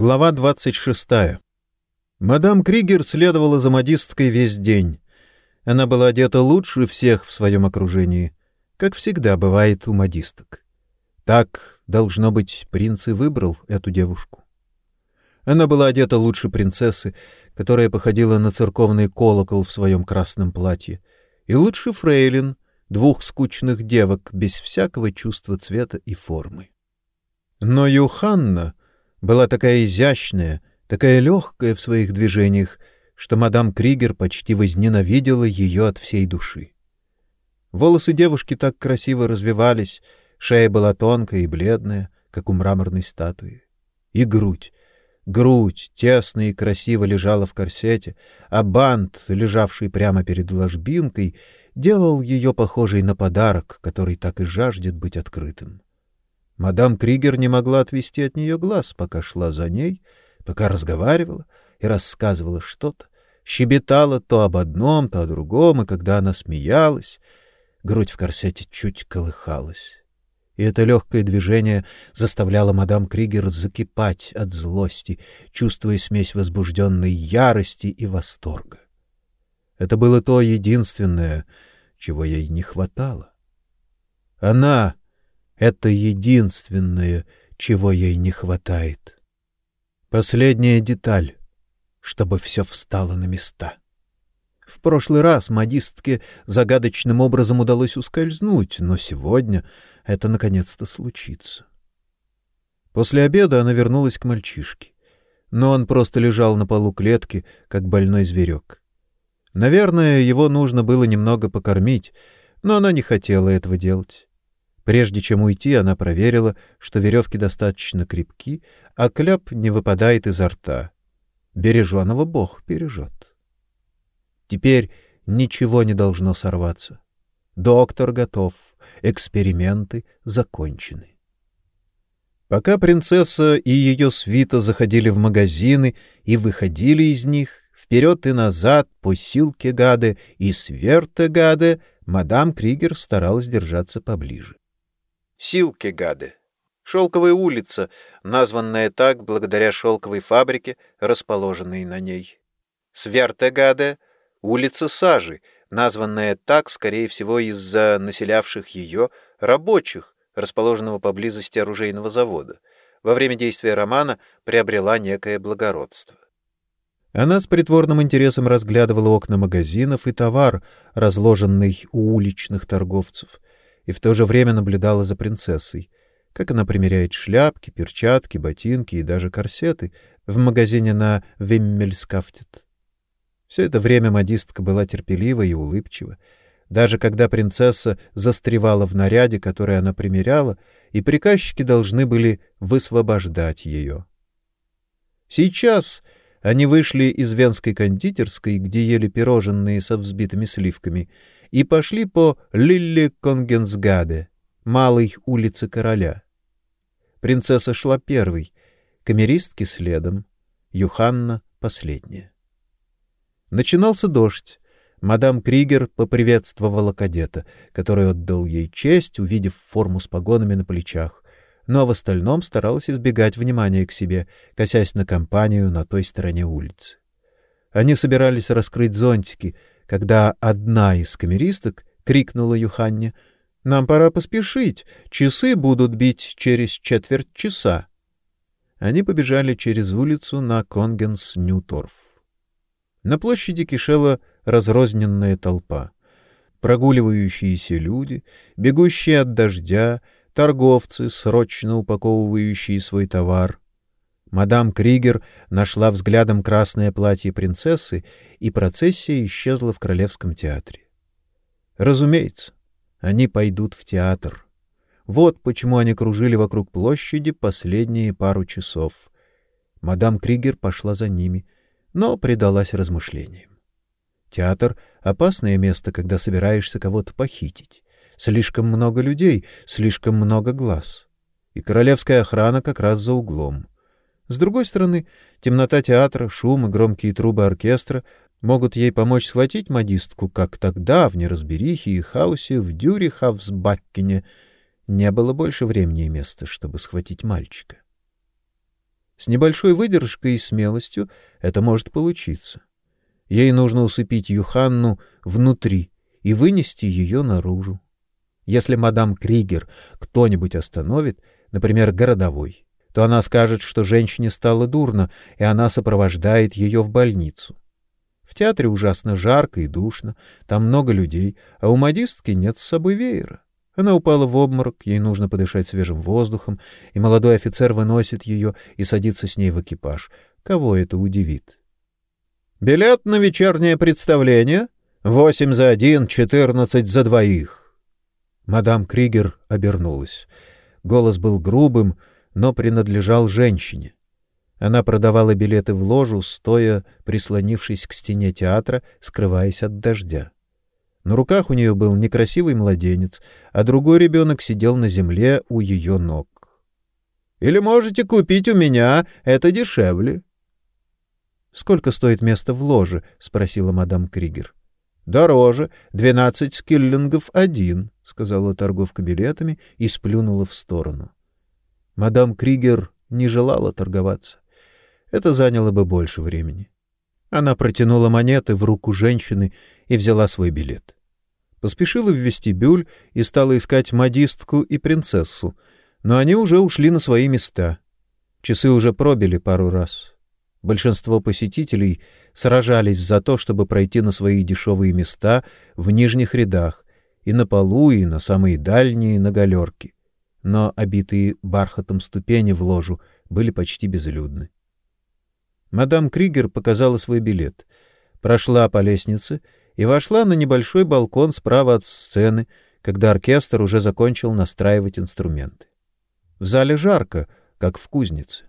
Глава 26. Мадам Кригер следовала за модисткой весь день. Она была одета лучше всех в своем окружении, как всегда бывает у модисток. Так, должно быть, принц и выбрал эту девушку. Она была одета лучше принцессы, которая походила на церковный колокол в своем красном платье, и лучше фрейлин, двух скучных девок без всякого чувства цвета и формы. Но Юханна была такая изящная, такая легкая в своих движениях, что мадам Кригер почти возненавидела ее от всей души. Волосы девушки так красиво развивались, шея была тонкая и бледная, как у мраморной статуи. И грудь. Грудь тесно и красиво лежала в корсете, а бант, лежавший прямо перед ложбинкой, делал ее похожей на подарок, который так и жаждет быть открытым. Мадам Кригер не могла отвести от нее глаз, пока шла за ней, пока разговаривала и рассказывала что-то, щебетала то об одном, то о другом, и когда она смеялась, грудь в корсете чуть колыхалась. И это легкое движение заставляло мадам Кригер закипать от злости, чувствуя смесь возбужденной ярости и восторга. Это было то единственное, чего ей не хватало. Она это единственное, чего ей не хватает. Последняя деталь, чтобы все встало на места. В прошлый раз модистке загадочным образом удалось ускользнуть, но сегодня это наконец-то случится. После обеда она вернулась к мальчишке, но он просто лежал на полу клетки, как больной зверек. Наверное, его нужно было немного покормить, но она не хотела этого делать. Прежде чем уйти, она проверила, что веревки достаточно крепки, а кляп не выпадает изо рта. Береженого Бог бережет. Теперь ничего не должно сорваться. Доктор готов, эксперименты закончены. Пока принцесса и ее свита заходили в магазины и выходили из них, вперед и назад по силке гады и сверте гады, мадам Кригер старалась держаться поближе. Силкегаде. Шелковая улица, названная так благодаря шелковой фабрике, расположенной на ней. Свертегаде — улица Сажи, названная так, скорее всего, из-за населявших ее рабочих, расположенного поблизости оружейного завода. Во время действия романа приобрела некое благородство. Она с притворным интересом разглядывала окна магазинов и товар, разложенный у уличных торговцев — и в то же время наблюдала за принцессой, как она примеряет шляпки, перчатки, ботинки и даже корсеты в магазине на Виммельскафтет. Все это время модистка была терпелива и улыбчива, даже когда принцесса застревала в наряде, который она примеряла, и приказчики должны были высвобождать ее. Сейчас они вышли из венской кондитерской, где ели пирожные со взбитыми сливками, и пошли по Лилле Конгенсгаде, малой улице короля. Принцесса шла первой, камеристки следом, Юханна последняя. Начинался дождь. Мадам Кригер поприветствовала кадета, который отдал ей честь, увидев форму с погонами на плечах, но в остальном старалась избегать внимания к себе, косясь на компанию на той стороне улицы. Они собирались раскрыть зонтики, когда одна из камеристок крикнула Юханне: "Нам пора поспешить, часы будут бить через четверть часа". Они побежали через улицу на Конгенс-Ньюторф. На площади кишела разрозненная толпа. Прогуливающиеся люди, бегущие от дождя, торговцы, срочно упаковывающие свой товар, Мадам Кригер нашла взглядом красное платье принцессы, и процессия исчезла в королевском театре. Разумеется, они пойдут в театр. Вот почему они кружили вокруг площади последние пару часов. Мадам Кригер пошла за ними, но предалась размышлениям. Театр опасное место, когда собираешься кого-то похитить. Слишком много людей, слишком много глаз. И королевская охрана как раз за углом. С другой стороны, темнота театра, шум и громкие трубы оркестра могут ей помочь схватить модистку, как тогда в неразберихе и хаосе в Дюрихавсбаккене не было больше времени и места, чтобы схватить мальчика. С небольшой выдержкой и смелостью это может получиться. Ей нужно усыпить Юханну внутри и вынести ее наружу. Если мадам Кригер кто-нибудь остановит, например, городовой, то она скажет, что женщине стало дурно, и она сопровождает ее в больницу. В театре ужасно жарко и душно, там много людей, а у модистки нет с собой веера. Она упала в обморок, ей нужно подышать свежим воздухом, и молодой офицер выносит ее и садится с ней в экипаж. Кого это удивит? «Билет на вечернее представление? Восемь за один, четырнадцать за двоих». Мадам Кригер обернулась. Голос был грубым, но принадлежал женщине. Она продавала билеты в ложу, стоя, прислонившись к стене театра, скрываясь от дождя. На руках у нее был некрасивый младенец, а другой ребенок сидел на земле у ее ног. Или можете купить у меня, это дешевле. Сколько стоит место в ложе? спросила мадам Кригер. Дороже, двенадцать скиллингов один, сказала торговка билетами и сплюнула в сторону. Мадам Кригер не желала торговаться. Это заняло бы больше времени. Она протянула монеты в руку женщины и взяла свой билет. Поспешила в вестибюль и стала искать модистку и принцессу, но они уже ушли на свои места. Часы уже пробили пару раз. Большинство посетителей сражались за то, чтобы пройти на свои дешевые места в нижних рядах, и на полу, и на самые дальние на галерке. Но обитые бархатом ступени в ложу были почти безлюдны. Мадам Кригер показала свой билет, прошла по лестнице и вошла на небольшой балкон справа от сцены, когда оркестр уже закончил настраивать инструменты. В зале жарко, как в кузнице.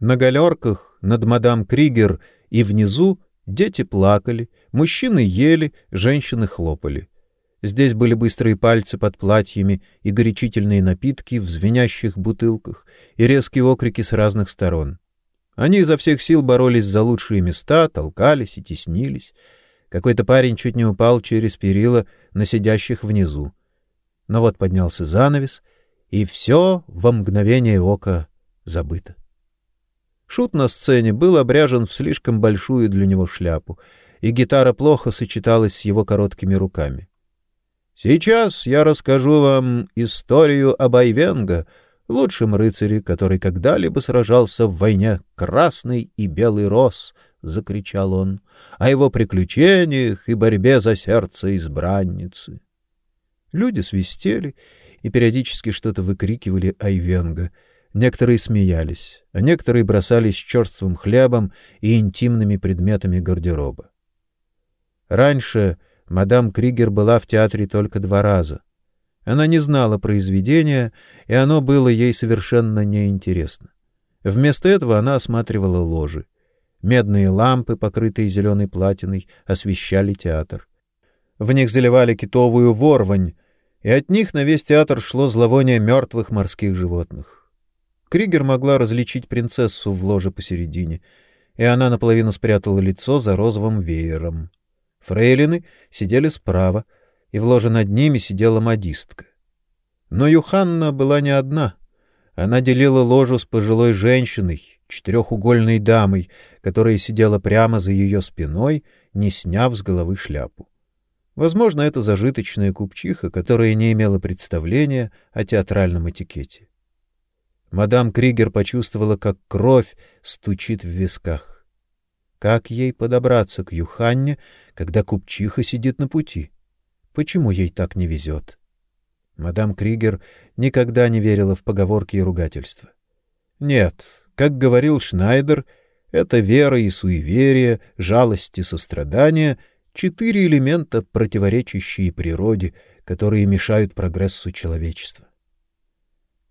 На галерках над мадам Кригер и внизу дети плакали, мужчины ели, женщины хлопали. Здесь были быстрые пальцы под платьями и горячительные напитки в звенящих бутылках и резкие окрики с разных сторон. Они изо всех сил боролись за лучшие места, толкались и теснились. Какой-то парень чуть не упал через перила на сидящих внизу. Но вот поднялся занавес, и все во мгновение ока забыто. Шут на сцене был обряжен в слишком большую для него шляпу, и гитара плохо сочеталась с его короткими руками. Сейчас я расскажу вам историю об Айвенго, лучшем рыцаре, который когда-либо сражался в войне красный и белый рос, закричал он, о его приключениях и борьбе за сердце избранницы. Люди свистели и периодически что-то выкрикивали Айвенга. Некоторые смеялись, а некоторые бросались черствым хлебом и интимными предметами гардероба. Раньше мадам Кригер была в театре только два раза. Она не знала произведения, и оно было ей совершенно неинтересно. Вместо этого она осматривала ложи. Медные лампы, покрытые зеленой платиной, освещали театр. В них заливали китовую ворвань, и от них на весь театр шло зловоние мертвых морских животных. Кригер могла различить принцессу в ложе посередине, и она наполовину спрятала лицо за розовым веером. Фрейлины сидели справа, и в ложе над ними сидела модистка. Но Юханна была не одна. Она делила ложу с пожилой женщиной, четырехугольной дамой, которая сидела прямо за ее спиной, не сняв с головы шляпу. Возможно, это зажиточная купчиха, которая не имела представления о театральном этикете. Мадам Кригер почувствовала, как кровь стучит в висках. Как ей подобраться к Юханне, когда купчиха сидит на пути? Почему ей так не везет? Мадам Кригер никогда не верила в поговорки и ругательства. Нет, как говорил Шнайдер, это вера и суеверие, жалость и сострадание — четыре элемента, противоречащие природе, которые мешают прогрессу человечества.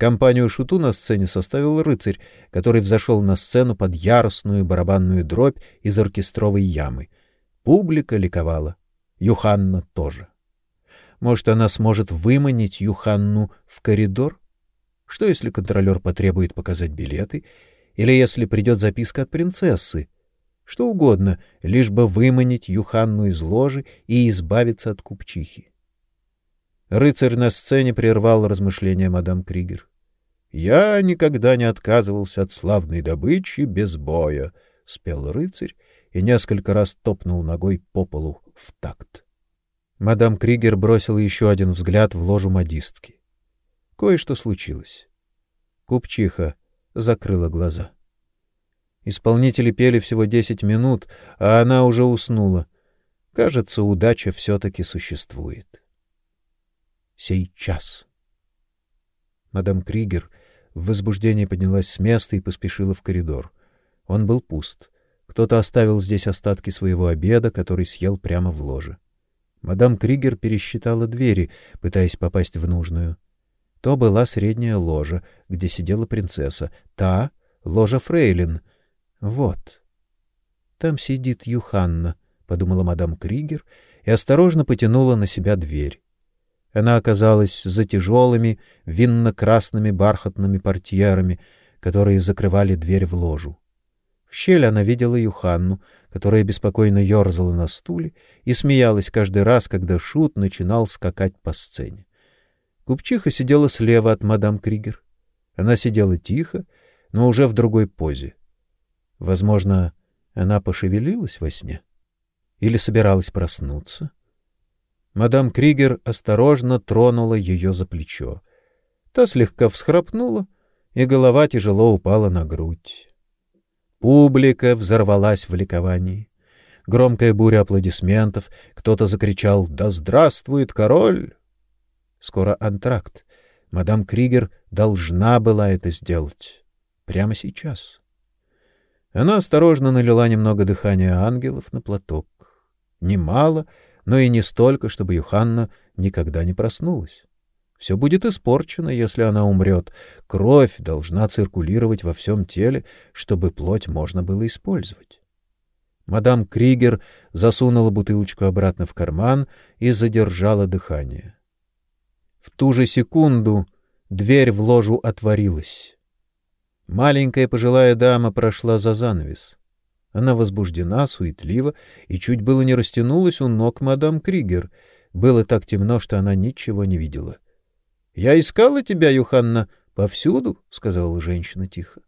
Компанию шуту на сцене составил рыцарь, который взошел на сцену под яростную барабанную дробь из оркестровой ямы. Публика ликовала. Юханна тоже. Может, она сможет выманить Юханну в коридор? Что, если контролер потребует показать билеты? Или если придет записка от принцессы? Что угодно, лишь бы выманить Юханну из ложи и избавиться от купчихи. Рыцарь на сцене прервал размышления мадам Кригер. Я никогда не отказывался от славной добычи без боя, спел рыцарь и несколько раз топнул ногой по полу в такт. Мадам Кригер бросила еще один взгляд в ложу модистки. Кое-что случилось. Купчиха закрыла глаза. Исполнители пели всего десять минут, а она уже уснула. Кажется, удача все-таки существует. Сейчас. Мадам Кригер в возбуждении поднялась с места и поспешила в коридор. Он был пуст. Кто-то оставил здесь остатки своего обеда, который съел прямо в ложе. Мадам Кригер пересчитала двери, пытаясь попасть в нужную. То была средняя ложа, где сидела принцесса, та ложа фрейлин. Вот. Там сидит Юханна, подумала мадам Кригер и осторожно потянула на себя дверь. Она оказалась за тяжелыми винно-красными бархатными портьерами, которые закрывали дверь в ложу. В щель она видела Юханну, которая беспокойно ерзала на стуле и смеялась каждый раз, когда шут начинал скакать по сцене. Купчиха сидела слева от мадам Кригер. Она сидела тихо, но уже в другой позе. Возможно, она пошевелилась во сне или собиралась проснуться. Мадам Кригер осторожно тронула ее за плечо. Та слегка всхрапнула, и голова тяжело упала на грудь. Публика взорвалась в ликовании. Громкая буря аплодисментов, кто-то закричал: "Да здравствует король!" Скоро антракт. Мадам Кригер должна была это сделать прямо сейчас. Она осторожно налила немного дыхания ангелов на платок. Немало, но и не столько, чтобы Юханна никогда не проснулась. Все будет испорчено, если она умрет. Кровь должна циркулировать во всем теле, чтобы плоть можно было использовать. Мадам Кригер засунула бутылочку обратно в карман и задержала дыхание. В ту же секунду дверь в ложу отворилась. Маленькая пожилая дама прошла за занавес. Она возбуждена, суетлива и чуть было не растянулась у ног мадам Кригер. Было так темно, что она ничего не видела. Я искала тебя, Юханна, повсюду, сказала женщина тихо.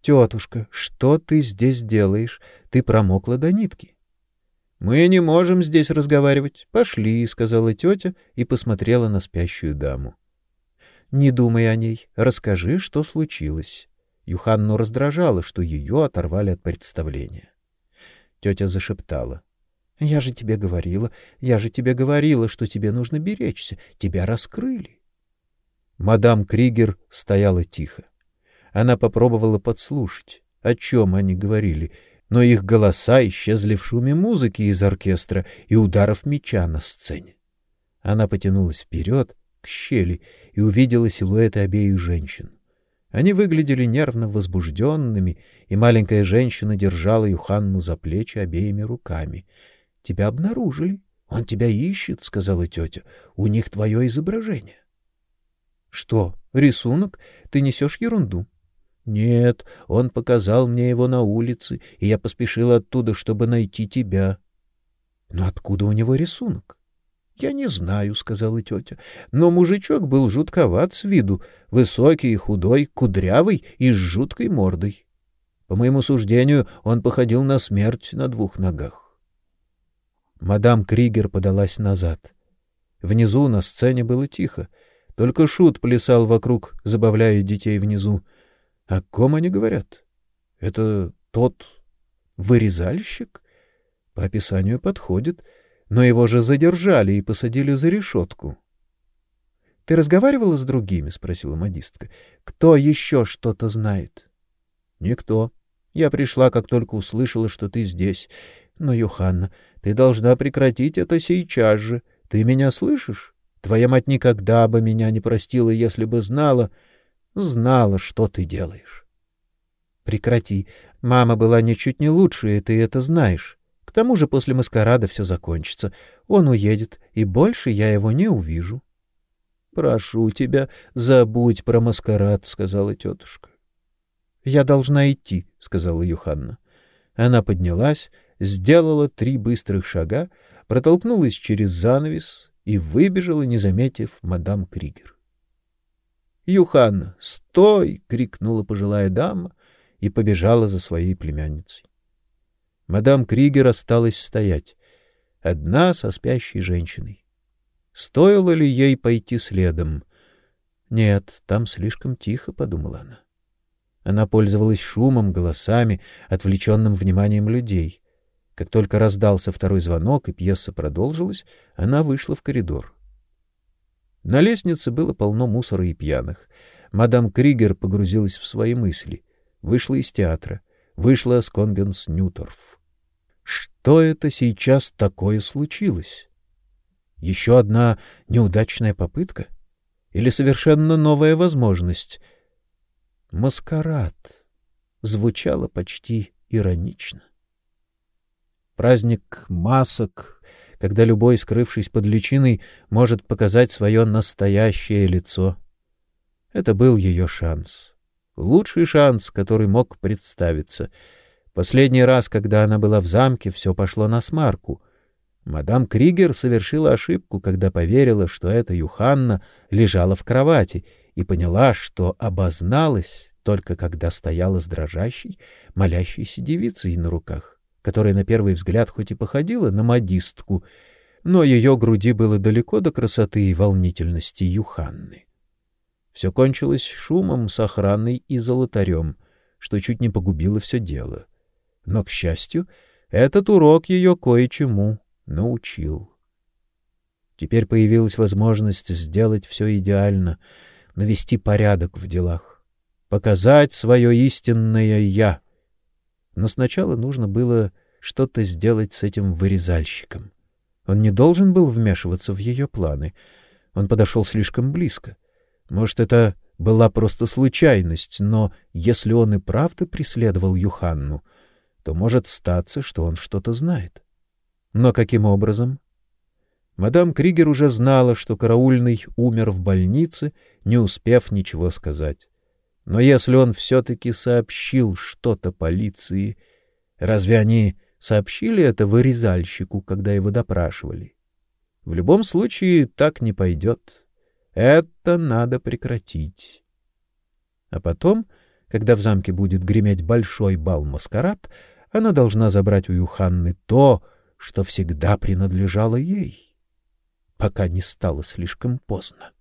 Тетушка, что ты здесь делаешь? Ты промокла до нитки. Мы не можем здесь разговаривать. Пошли, сказала тетя и посмотрела на спящую даму. Не думай о ней, расскажи, что случилось. Юханну раздражало, что ее оторвали от представления. Тетя зашептала: "Я же тебе говорила, я же тебе говорила, что тебе нужно беречься. Тебя раскрыли". Мадам Кригер стояла тихо. Она попробовала подслушать, о чем они говорили, но их голоса исчезли в шуме музыки из оркестра и ударов меча на сцене. Она потянулась вперед, к щели, и увидела силуэты обеих женщин. Они выглядели нервно возбужденными, и маленькая женщина держала Юханну за плечи обеими руками. — Тебя обнаружили. Он тебя ищет, — сказала тетя. — У них твое изображение. — Что, рисунок? Ты несешь ерунду. Нет, он показал мне его на улице, и я поспешил оттуда, чтобы найти тебя. Но откуда у него рисунок? Я не знаю, сказала тетя. Но мужичок был жутковат с виду, высокий и худой, кудрявый и с жуткой мордой. По моему суждению, он походил на смерть на двух ногах. Мадам Кригер подалась назад. Внизу на сцене было тихо, только шут плясал вокруг, забавляя детей внизу. О ком они говорят? Это тот вырезальщик? По описанию подходит, но его же задержали и посадили за решетку. — Ты разговаривала с другими? — спросила модистка. — Кто еще что-то знает? — Никто. Я пришла, как только услышала, что ты здесь. Но, Юханна, ты должна прекратить это сейчас же. Ты меня слышишь? Твоя мать никогда бы меня не простила, если бы знала знала, что ты делаешь. Прекрати. Мама была ничуть не лучше, и ты это знаешь. Тому же после маскарада все закончится. Он уедет, и больше я его не увижу. Прошу тебя, забудь про маскарад, сказала тетушка. Я должна идти, сказала Юханна. Она поднялась, сделала три быстрых шага, протолкнулась через занавес и выбежала, не заметив мадам Кригер. Юхан, стой! крикнула пожилая дама и побежала за своей племянницей. Мадам Кригер осталась стоять, одна со спящей женщиной. Стоило ли ей пойти следом? Нет, там слишком тихо, подумала она. Она пользовалась шумом, голосами, отвлеченным вниманием людей. Как только раздался второй звонок и пьеса продолжилась, она вышла в коридор. На лестнице было полно мусора и пьяных. Мадам Кригер погрузилась в свои мысли, вышла из театра, вышла с Конгенс Ньюторф. Что это сейчас такое случилось? Еще одна неудачная попытка или совершенно новая возможность? Маскарад звучало почти иронично. Праздник масок, когда любой, скрывшись под личиной, может показать свое настоящее лицо. Это был ее шанс. Лучший шанс, который мог представиться. Последний раз, когда она была в замке, все пошло на смарку. Мадам Кригер совершила ошибку, когда поверила, что эта Юханна лежала в кровати, и поняла, что обозналась только когда стояла с дрожащей, молящейся девицей на руках которая на первый взгляд хоть и походила на модистку, но ее груди было далеко до красоты и волнительности Юханны. Все кончилось шумом с охраной и золотарем, что чуть не погубило все дело. Но, к счастью, этот урок ее кое-чему научил. Теперь появилась возможность сделать все идеально, навести порядок в делах, показать свое истинное «я», но сначала нужно было что-то сделать с этим вырезальщиком. Он не должен был вмешиваться в ее планы. Он подошел слишком близко. Может, это была просто случайность, но если он и правда преследовал Юханну, то может статься, что он что-то знает. Но каким образом? Мадам Кригер уже знала, что караульный умер в больнице, не успев ничего сказать. Но если он все-таки сообщил что-то полиции, разве они сообщили это вырезальщику, когда его допрашивали? В любом случае так не пойдет. Это надо прекратить. А потом, когда в замке будет греметь большой бал-маскарад, она должна забрать у Юханны то, что всегда принадлежало ей, пока не стало слишком поздно.